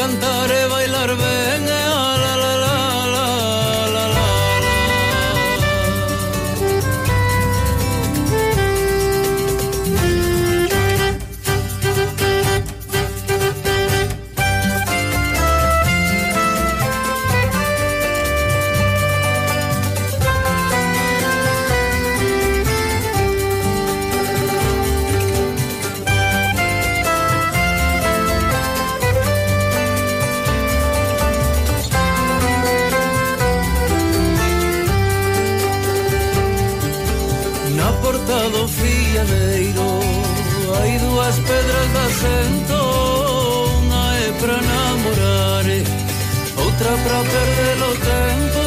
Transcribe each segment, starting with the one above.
cantar, bailar, ben cadeiro Hai dúas pedras de asento Unha é para namorar Outra para perder o tempo.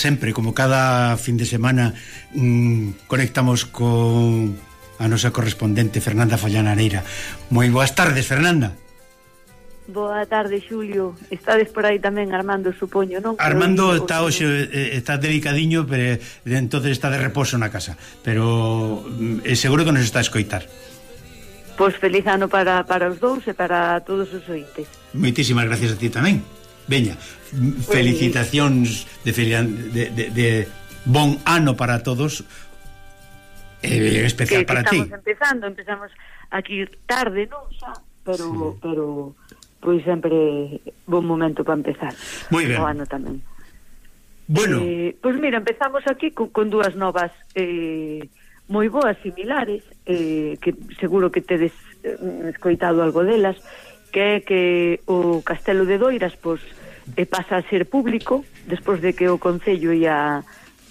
sempre, como cada fin de semana mmm, conectamos con a nosa correspondente Fernanda Fallanareira. Moi boas tardes, Fernanda. Boa tarde, Xulio. Estades por aí tamén Armando, supoño, non? Armando está hoxe eh, eh, está delicadiño, pero eh, entonces está de reposo na casa, pero mm, eh, seguro que nos está a escoitar. Pois feliz ano para, para os dous e para todos os ointes. Moitísimas gracias a ti tamén. Veña, felicitacións de, de, de, de bon ano para todos eh, especial que, para ti. Estamos empezando, empezamos aquí tarde, non xa, pero sí. pero pois sempre bon momento para empezar. Moi ben. O ano tamén. Bueno. Eh, pois mira, empezamos aquí con, con dúas novas eh, moi boas similares eh, que seguro que tedes eh, escoitado algo delas que é que o Castelo de Doiras pois, eh, pasa a ser público despois de que o Concello e a,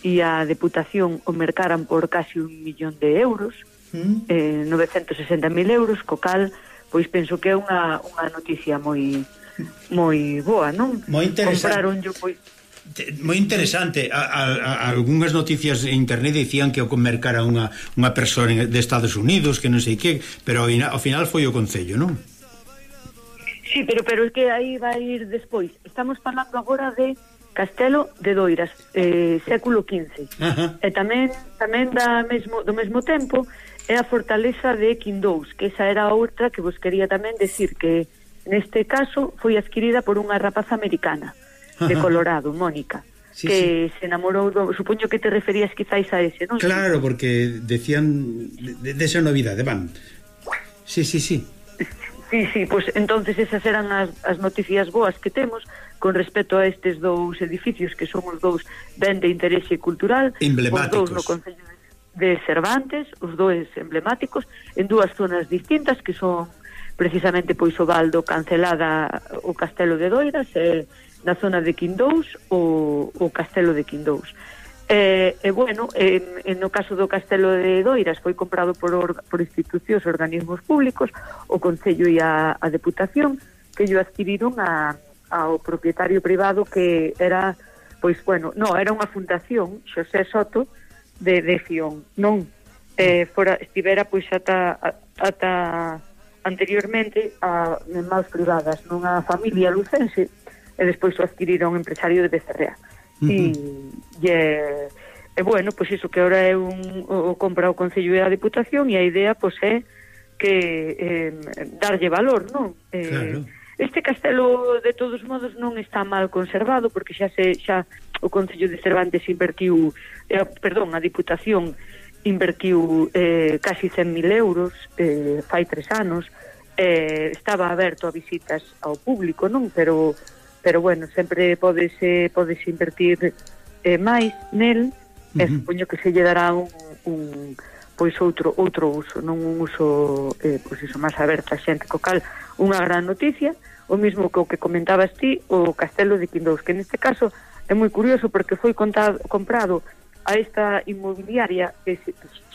e a Deputación o mercaran por casi un millón de euros mm. eh, 960.000 euros co cal, pois penso que é unha, unha noticia moi moi boa, non? Moi interesante. Compraron yo, pois, moi interesante a, a, a, algunhas noticias en internet dicían que o mercara unha, unha persona de Estados Unidos que non sei que, pero ao final foi o Concello, non? Sí, pero pero é que aí vai ir despois. Estamos falando agora de Castelo de Doiras, eh, século XV. Ajá. E tamén tamén da mesmo do mesmo tempo é a fortaleza de Quindous, que esa era outra que vos quería tamén decir que neste caso foi adquirida por unha rapaza americana de Ajá. Colorado, Mónica. Sí, que sí. se enamorou do... Supoño que te referías quizáis a ese, non? Claro, porque decían de, de, de esa novidade, van. Sí, sí, sí. Sí, sí, pois pues, entonces esas eran as, as noticias boas que temos con respecto a estes dous edificios que son os dous ben de interese cultural, os dous no Concello de Cervantes, os dous emblemáticos, en dúas zonas distintas que son precisamente pois o Valdo Cancelada o Castelo de Doiras e eh, na zona de Quindous o, o Castelo de Quindous. E, eh, eh, bueno, en, en no caso do Castelo de Doiras foi comprado por, or, por institucións e organismos públicos, o Concello e a, a Deputación, que yo adquiriron a, ao propietario privado que era, pois, bueno, no, era unha fundación, Xosé Soto, de, de Fión. Non, eh, fora, estivera, pois, ata, ata anteriormente a, en maus privadas, nunha familia lucense, e despois o adquiriron empresario de Becerreá e, e, e bueno, pois iso que ahora é un, o, o compra o Concello e a deputación e a idea pois é que eh, darlle valor, non? Eh, claro. Este castelo de todos modos non está mal conservado porque xa se xa o Concello de Cervantes invertiu, eh, perdón, a Diputación invertiu eh, casi 100.000 euros eh, fai tres anos eh, estaba aberto a visitas ao público, non? Pero pero bueno, sempre podes, eh, podes invertir eh, máis nel, uh -huh. e supoño que se lle dará un, un pois outro outro uso, non un uso eh, pois iso máis aberto a xente, co cal unha gran noticia, o mismo que o que comentabas ti, o castelo de Quindous, que neste caso é moi curioso porque foi contado, comprado a esta inmobiliaria que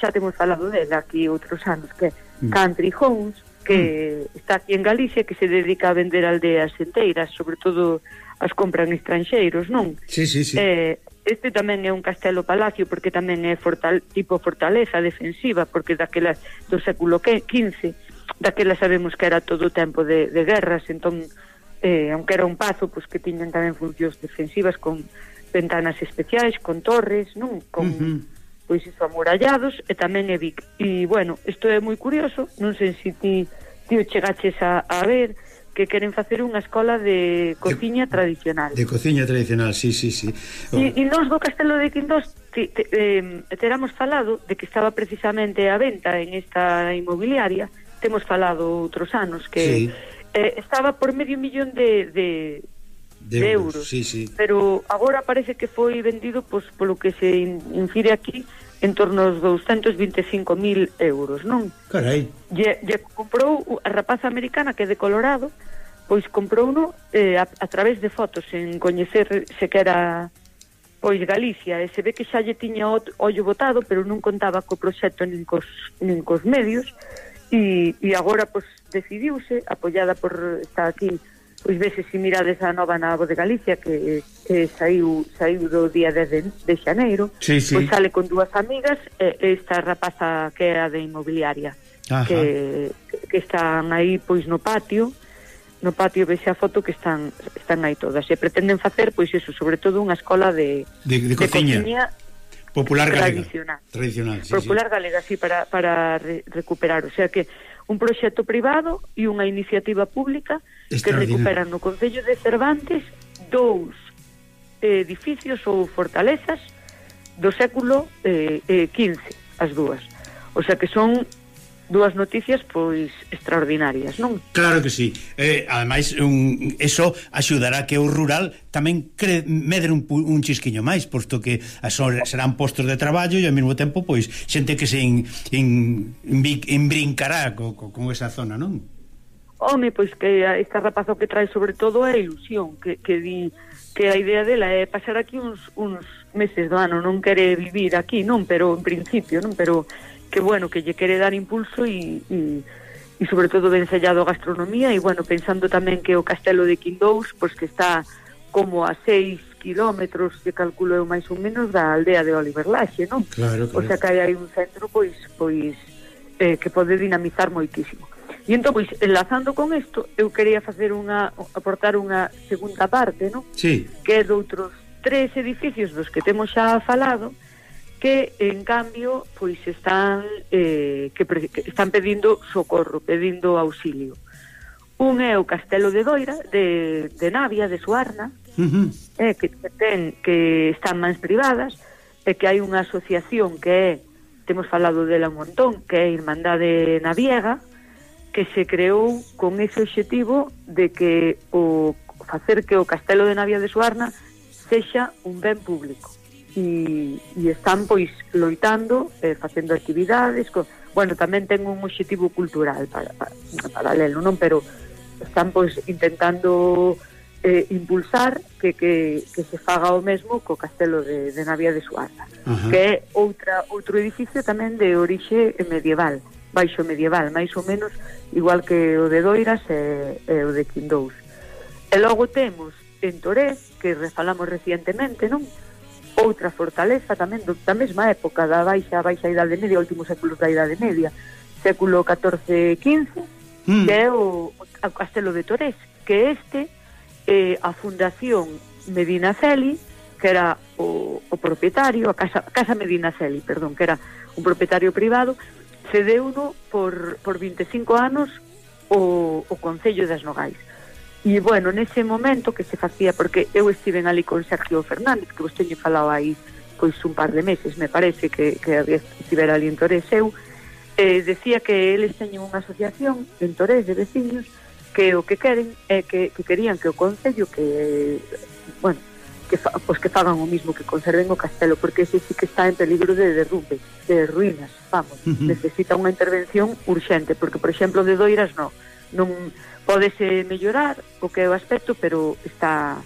xa temos falado dela aquí outros anos, que mm. Country Homes, que está aquí en Galicia que se dedica a vender aldeas enteiras, sobre todo as compran estranxeiros, non? Sí, sí, sí. Eh, este tamén é un castelo palacio porque tamén é fortal, tipo fortaleza defensiva porque daquelas do século XV daquela sabemos que era todo o tempo de, de guerras entón, eh, aunque era un pazo pois que tiñan tamén funcións defensivas con ventanas especiais, con torres non? con uh -huh pois iso amurallados e tamén é Vic. E bueno, isto é moi curioso, non sei se ti ti o chegaches a, a ver que queren facer unha escola de cociña de, tradicional. De cociña tradicional, sí, sí, sí. E, e nós do Castelo de Quindós te, te, eh, teramos falado de que estaba precisamente a venta en esta inmobiliaria, temos falado outros anos que sí. eh, estaba por medio millón de, de, de, de euros. euros. Sí, sí. Pero agora parece que foi vendido pois, polo que se infire aquí en torno aos 225.000 euros, non? Carai. Lle, lle comprou a rapaza americana que é de Colorado, pois comprouno eh, a, a través de fotos, en coñecer se que era pois Galicia, e se ve que xa lle tiña o, ollo botado, pero non contaba co proxecto nin cos, nin cos medios, e, e agora pois decidiuse, apoiada por está aquí pois vese se mirades a nova na de Galicia que, que saiu saiu do día 10 de, de xaneiro sí, sí. pois sale con dúas amigas e, esta rapaza que era de inmobiliaria que, que están aí pois no patio no patio vexe a foto que están están aí todas. E pretenden facer pois eso, sobre todo unha escola de, de, de, de cociña, cociña popular galega. tradicional, tradicional sí, popular sí. galega sí para, para re, recuperar. O sea que un proxecto privado e unha iniciativa pública que recuperan no Concello de Cervantes dous eh, edificios ou fortalezas do século eh, eh, XV, as dúas. O sea que son dúas noticias pois extraordinarias, non? Claro que sí. Eh, ademais, un, eso axudará que o rural tamén cre, medre un, un chisquiño máis, posto que son, serán postos de traballo e ao mesmo tempo pois xente que se in, in, brincará co, co, con esa zona, non? Home, pois que esta rapazo que trae sobre todo é ilusión, que, que di que a idea dela é pasar aquí uns, uns meses do ano, non quere vivir aquí, non, pero en principio, non, pero que bueno, que lle quere dar impulso e, e, e sobre todo vencellado a gastronomía e bueno, pensando tamén que o castelo de Quindous, pois que está como a 6 kilómetros que calculo eu máis ou menos da aldea de Oliver Laxe, non? Claro, claro. O sea que hai un centro pois pois eh, que pode dinamizar moitísimo. E entón, pois, enlazando con isto, eu quería facer unha aportar unha segunda parte, non? Sí. Que é doutros tres edificios dos que temos xa falado, que en cambio pois están eh, que, que están pedindo socorro, pedindo auxilio. Un é o Castelo de Doira, de, de Navia, de Suarna, uh -huh. eh, que, que ten que están mans privadas, e que hai unha asociación que é, temos falado dela un montón, que é Irmandade Naviega, que se creou con ese obxectivo de que o facer que o Castelo de Navia de Suarna sexa un ben público e, e están pois loitando, eh, facendo actividades, co... bueno, tamén ten un objetivo cultural para, para, paralelo, non, pero están pois intentando eh, impulsar que, que, que se faga o mesmo co castelo de, de Navia de Suarda, uh -huh. que é outra, outro edificio tamén de orixe medieval, baixo medieval, máis ou menos igual que o de Doiras e, e o de Quindous. E logo temos en Torés, que refalamos recientemente, non? Uh outra fortaleza tamén do, da mesma época da baixa baixa idade media, últimos séculos da idade media, século 14 15, mm. que é o, o Castelo de Torres, que este eh, a Fundación Medina Celi, que era o, o propietario, a Casa, Casa Medina Celi, perdón, que era un propietario privado, cedeu no por, por 25 anos o, o Concello das Nogais. E, bueno, nese momento que se facía, porque eu estive ali con Sergio Fernández, que vos teño falado aí pois un par de meses, me parece que, que había estivera ali en Torres eu, eh, decía que eles teñen unha asociación en Torres de veciños que o que queren é eh, que, que querían que o Concello que, bueno, que, fa, pues que fagan o mismo, que conserven o castelo, porque ese sí que está en peligro de derrumbe, de ruínas, vamos, uh -huh. necesita unha intervención urxente, porque, por exemplo, de Doiras non, non podese mellorar o que é o aspecto, pero está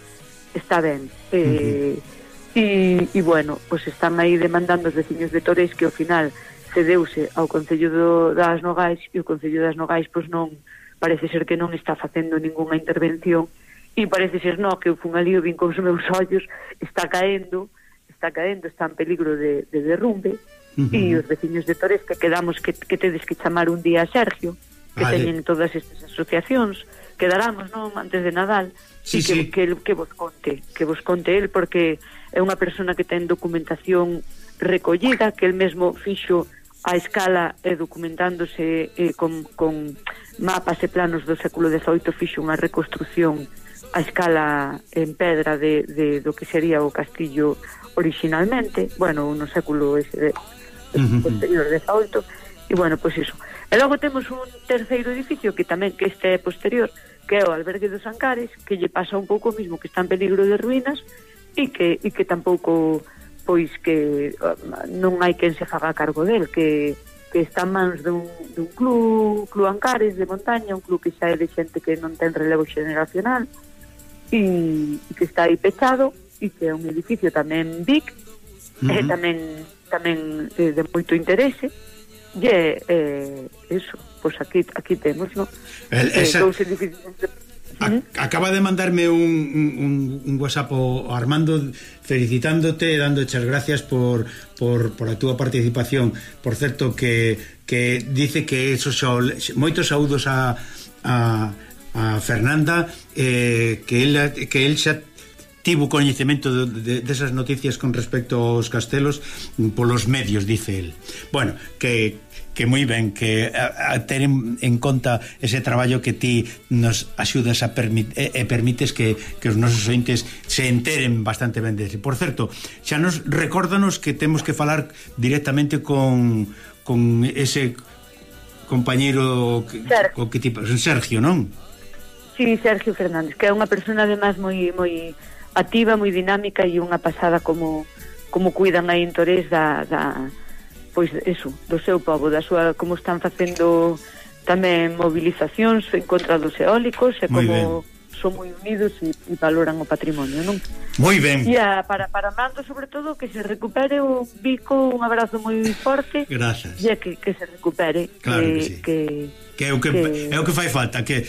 está ben. Eh, uh -huh. e, e bueno, pois pues están aí demandando os veciños de Torres que ao final cedeuse ao Concello do, das Nogais e o Concello das Nogais pois non parece ser que non está facendo ningunha intervención e parece ser no que eu fun ali o vin con os meus ollos está caendo está caendo, está en peligro de, de derrumbe uh -huh. e os veciños de Torres que quedamos que, que tedes que chamar un día a Sergio que vale. teñen todas estas asociacións quedaramos non antes de Nadal sí, que, sí. que, que vos conte que vos conte el porque é unha persona que ten documentación recollida que el mesmo fixo a escala e eh, documentándose eh, con, con mapas e planos do século XVIII fixo unha reconstrucción a escala en pedra de, de do que sería o castillo originalmente, bueno, no século ese, uh -huh. posterior XVIII e bueno, pois pues iso E logo temos un terceiro edificio que tamén que este é posterior, que é o albergue dos Ancares, que lle pasa un pouco o mismo, que está en peligro de ruínas e que, e que tampouco pois que um, non hai quen se faga cargo del, que, que está en mans dun, dun club, club Ancares de montaña, un club que xa é de xente que non ten relevo xeneracional e, e que está aí pechado e que é un edificio tamén big, uh -huh. e tamén tamén eh, de moito interese, lle eh, eso, pois pues aquí aquí temos, no? El, eh, esa... eh, dous edificios. A, acaba de mandarme un, un, un whatsapp o Armando felicitándote e dándoche as gracias por, por, por a túa participación. Por certo que, que dice que eso xa, moitos saúdos a, a, a Fernanda eh, que, el, que el xa tivo coñecemento de, de, desas noticias con respecto aos castelos polos medios, dice el. Bueno, que que moi ben que a, a ter en, en conta ese traballo que ti nos axudas a permit, e, e permites que, que os nosos ointes se enteren bastante ben dese. Por certo, xa nos recórdanos que temos que falar directamente con, con ese compañeiro que, o que ti Sergio, non? Sí, Sergio Fernández, que é unha persona además moi moi activa, moi dinámica e unha pasada como como cuidan aí en da, da pois eso, do seu povo, da súa como están facendo tamén movilizacións en contra dos eólicos e como ben son moi unidos e, e valoran o patrimonio, non? Moi ben. E a, para, para Mando, sobre todo, que se recupere o bico, un abrazo moi forte. Gracias. E que, que se recupere. Claro que, que sí. Que, que é o que, que é o que fai falta que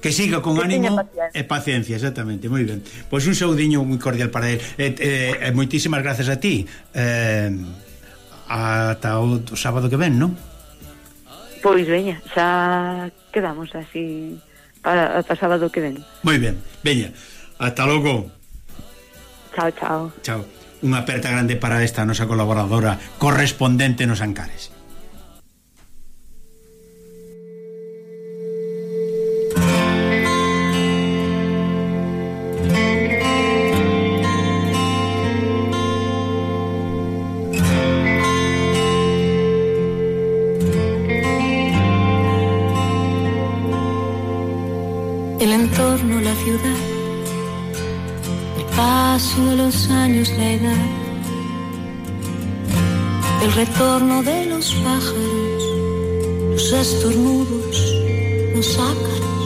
Que siga con que ánimo paciencia. e paciencia, exactamente, moi ben. Pois un saudiño moi cordial para el. E, e, e moitísimas grazas a ti. Eh, ata o, o sábado que ven, non? Pois veña, xa quedamos así para ata sábado que ven. Moi ben, veña. Ata logo. Chao, chao. Chao. Unha aperta grande para esta nosa colaboradora correspondente nos Ancares. Edad, el retorno de los pájaros, los estornudos, los ácaros,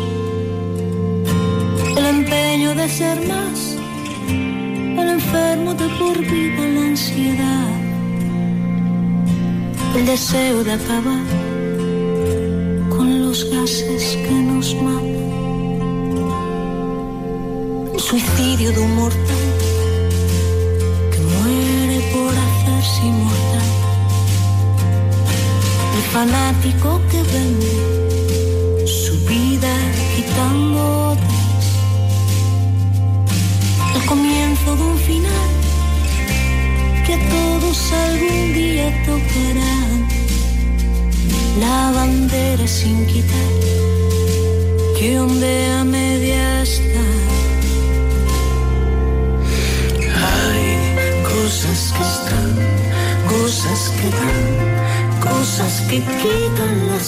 el empeño de ser más, el enfermo de por vida la ansiedad, el deseo de acabar con los gases que nos matan, el suicidio de un mortal inmortal. El fanático que vende su vida quitando otras. El comienzo de un final que a todos algún día tocará. La bandera sin quitar que que onde a media está. que dan, cosas que quitan las